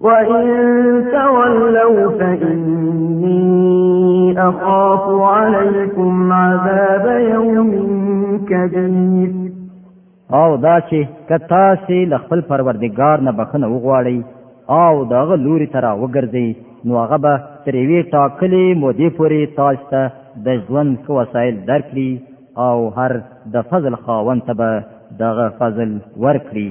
وَإِن تَوَلَّوْا فَإِنِّي أَخَافُ عَلَيْكُمْ عَذَابَ يَوْمٍ كَبِيرٍ او دا چې که تاسو له خپل پروردګار نه بخنه وغواړئ او دغه لوري ته را وګرځئ نو هغه به تر یوې ټاکلې مودې پورې تاسو ته د ژوند ښه وسایل درکړي او هر د فضل خاوند ته به دغه فضل ورکړي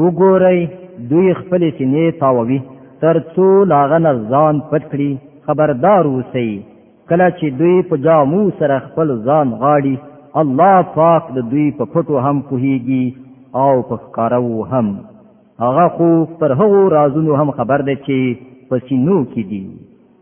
وګورئ دوی خپل سینې تاووي تر څو لاغه نه ځان پټ کړي خبردار اوسئ کله چې دوی په جامو سره خپل ځان غاړي الله پاک د دوی په پټو هم پوهیږي او په ښکارو هم هغه خو پر هغو رازونو هم خبر دی چې په سینو کې دي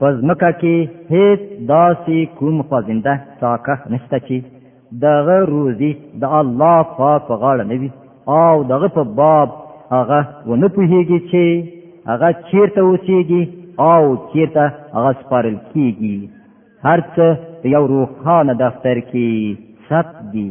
پس مکه کې هیڅ داسې کوم خوازنده ساکه نشته چې دغه روزي د الله خوا په غاړه نه وي او دغه په باب هغه ونه پوهیږي چې هغه چیرته اوسیږي او چیرته هغه سپارل کیږي هرڅه یو روخانه دفتر کې ثبت دي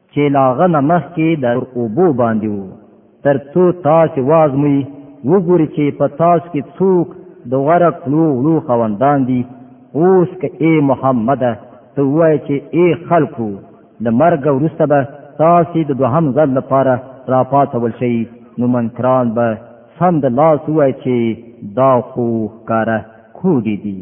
چې لاغه نه مخکې د اوبو باندې وو تر څو تاسو وازموي وګوري چې په تاسو کې څوک د غره کلو غلو خوندان دي اوس که ای محمد ته وای چې ای خلکو د مرګ وروسته به تاسو د دوهم ځل لپاره راپاتول شي نو منکران به سم د لاس وای چې دا خو کاره کوډي دي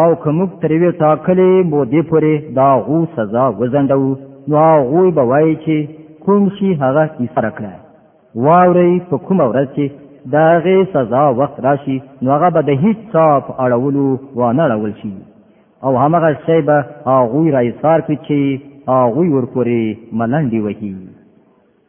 او که موږ تر یوې ټاکلې مودې پورې د هغو سزا وځنډوو نو هغوی به وایي چې کوم شي هغه ایسره کړه واورئ په کومه ورځ چې د هغې سزا وخت راشي نو هغه به د هیڅ چا په اړولو وانه اړول شي او همغه شی به هغوی را ایسار کړي چې هغوی ورپورې ملنډې وهي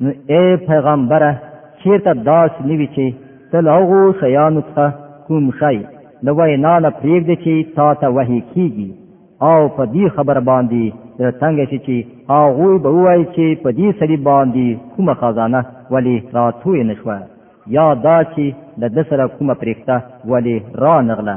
نو اے پیغمبره چیرته داس نیوی چې ته له هغو شیانو څخه کوم شی د وینا نه پریږدې چې تا ته وحی کیږي او په دې خبر باندې زړه تنګ شي چې هغوی به ووایي چې په دې سړي باندې کومه خزانه ولې راتوی نه شوه یا دا چې له ده سره کومه پرښته ولې رانغله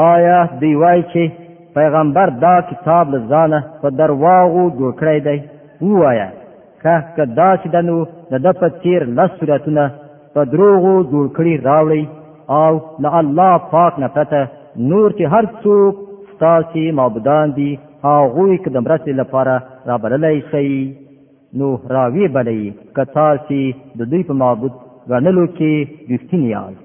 آیا دی وای چې پیغمبر دا کتاب لزانه په درواغو جوړ کړی دی وایا که که دا چې دنو د د په تیر لس صورتونه په دروغو جوړ کړی راوړی او له الله پاک نه پته نور چې هر څوک ستاسو معبودان دي هغه کې د مرستې لپاره را بللای شي نو راوی بلې کتاسي د دوی په معبود غنلو کې رښتینی یاست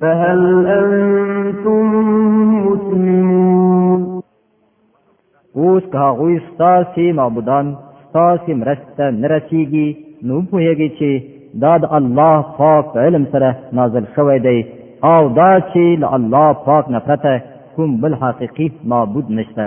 فهل انتم مسلمون اوس که هغوی ستاسې معبودان ستاسې مرسته نه رسیږي نو پوهیږي چې دا د الله پاک علم سره نازل شوی دی او دا چې له الله پاک نه پرته کوم بل حقیقي معبود نشته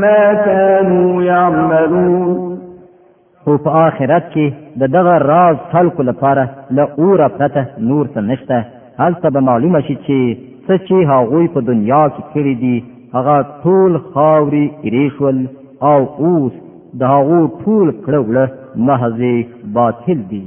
ما كانوا يعملون خو په آخرت کې د دغه راز خلکو لپاره له اوره پرته نور څه نشته هلته به معلومه شي چې څه چې هغوی په دنیا کې کړي دي هغه ټول خاوري ایرې شول او اوس د هغو ټول کړه وړه محضې باطل دي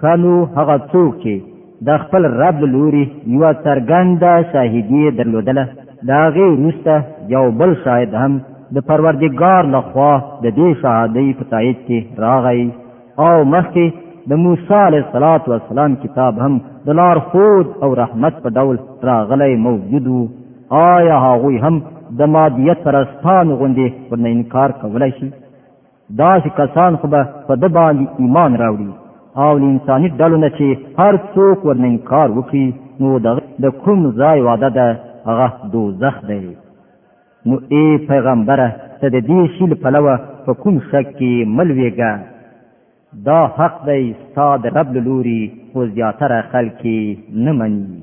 خانو هغه څوک چې د خپل رب له لوري یوه څرګنده شاهدي یې درلودله د هغې وروسته یو بل شاهد هم د پروردګار له خوا د دې شهادۍ په تایید کې راغی او مخکې د موسی علیه الصلاۃ والسلام کتاب هم د لار خود او رحمت په ډول راغلی موجود و آیا هغوی هم د مادیت پرستان غوندې ورنه انکار کولی شي داسې کسان خو به په د باندې ایمان راوړي او له انساني ډلو نه چې هر څوک ورنه انکار وکړي نو دغه د کوم ځای واده ده هغه دوزخ دی نو ای پیغمبره ته د دې شي له پلوه په کوم شک کې ملوېږه دا حق دی ستا د رب له لوري خو زیاتره خلک نه مني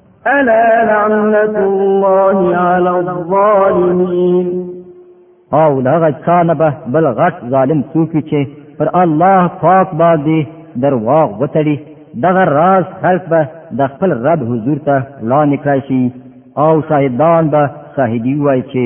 الا لعنت الله على الظالمين او لغه چانه به بل غټ ظالم څوک چې پر الله پاک باندې درواغ وتړي دغه راز خلق به د خپل رب حضور ته لا نکړای شي او شاهدان به شاهدی وای چې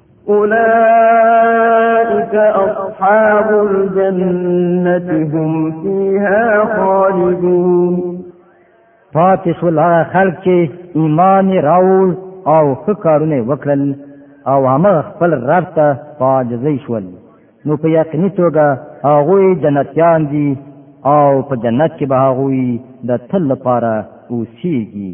أولئك أصحاب الجنة هم فيها خالدون پاتې شول هغه خلک چې ایمان راول او ښه کارونه وکړل او هغه خپل رب ته پاجزې شول نو په یقیني توګه هغه جنتیان دي او په جنت کې به هغه د تل لپاره اوسيږي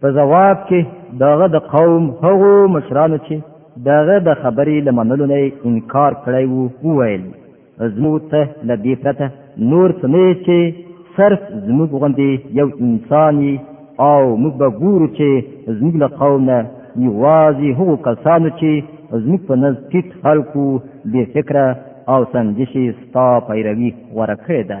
په جواب کې دغه د قوم هغو مشرانو چې دغه د خبرې لمنلو نه انکار کړی وو وویل زموږ ته له دې پرته نور څه نه چې صرف زموږ غوندې یو انسان او موږ به ګورو چې زموږ له قوم نه یوازې هغو کسانو چې زموږ په نزد ټیټ خلکو بې فکره او سنجشي ستا پیروي غوره کړې ده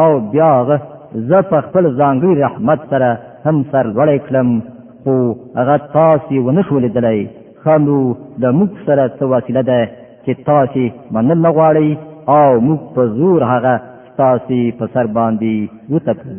او بیا هغه زه په خپل ځانګړي رحمت سره هم سر لوړی کړم خو هغه تاسو ونه شو لیدلی خنو د موږ سره څه وسیله ده چې تاسو منل نه غواړئ او موږ په زور هغه تاسو په سر باندې وتکړو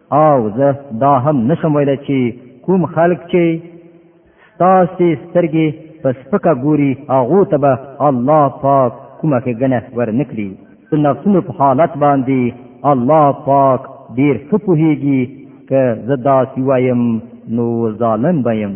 او زه دا هم نشم ویلی چې کوم خلک چې ستاسې سترګې په سپکه ګوري هغو ته به الله پاک کومه ښېګنه ورنکړي د نفسونو په حالت باندې الله پاک ډېر ښه پوهېږي که زه داسې وایم نو ظالم به یم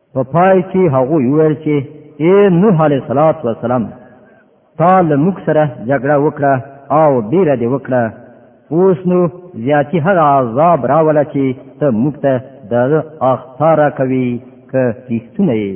په پای کې هغه ویل چې اے نوح علیه الصلاۃ والسلام تا له موږ سره جګړه وکړه او ډیره دې وکړه اوس نو زیاتی هغه عذاب راوله چې ته موږ ته د اخطار کوي که رښتونه یې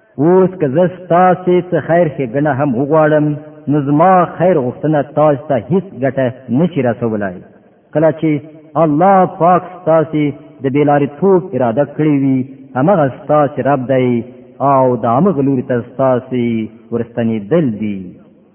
اوس که زه ستاسې څه خیر ښېګڼه هم وغواړم نو زما خیر غوښتنه تاسو ته هیڅ ګټه نشي رسولای کله چې الله پاک ستاسې د بیلاری توب اراده کړی وي همغه ستاسې رب دی او د هغه لوري ته ستاسې ورستنېدل دي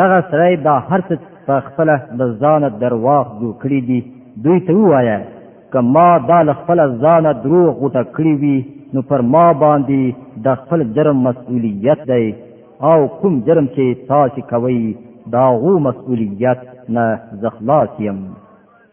دغه سړی دا هر څه په خپل د ځانه درواغ جوړ کړی دي دوی ته ووایه که ما دا له خپل ځانه دروغ غوټه کړی وي نو پر ما باندې د خپل جرم مسؤلیت دی او کوم جرم چې تاسو کوي دا غو مسؤلیت نه زخلاص یم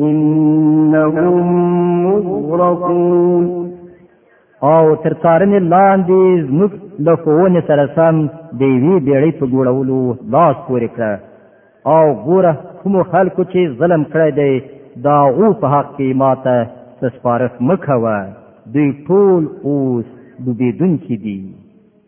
انهم مغرقون او تر څارنې لاندې زموږ له ښوونې سره سم د یوې بیړۍ په جوړولو لاس پورې کړه او ګوره کومو خلکو چې ظلم کړی دی د هغو په حق کې ما ته څه سپارښت مه کوه دوی ټول اوس ډوبېدونکي دي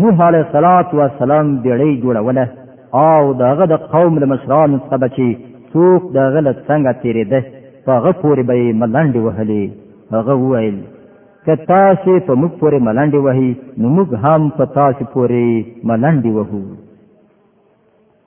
نوح علیه الصلاۃ والسلام بیړۍ جوړوله او دغه د قوم له مشرانو څخه به چې څوک دغه له څنګه تېرېده په هغه پورې به یې ملنډې وهلې هغه وویل که تاسې په موږ پورې ملنډې وهي نو موږ هم په تاسې پورې ملنډې وهو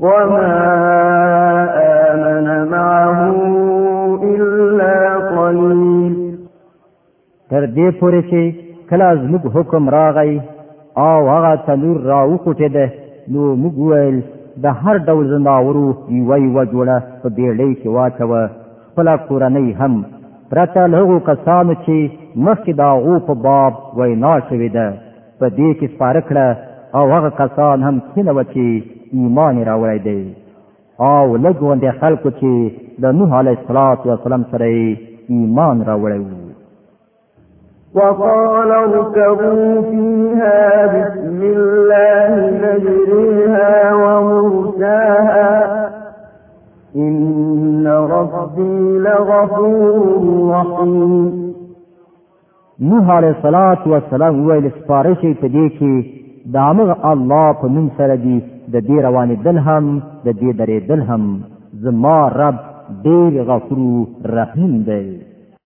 وما آمن معه إلا قليل تر دې پورې چې کله زموږ حکم راغی او هغه تنور را وکوټېد نو موږ ویل د هر ډول زنداورو یوه یوه جوړه په بیړۍ کې واچوه خپله کورنۍ هم پرته له هغو کسانو چې مخکې د هغو په باب وینا شوې ده په دې کې سپاره کړه او هغه کسان هم کینه و چې ایمان راوړی دی او لږ غوندې خلکو چې د نوح علیه السلام سره ایمان راوړی وو وقال اركبوا فيها بسم الله مجريها ومرساها إن ربي لغفور رحيم نوح علیه الصلاۃ والسلام ویل سپاره شي په دې کې د امر الله په نوم سره دی د دې روانې دل هم د دې درې دل هم زما رب ډیر غفور رحیم دی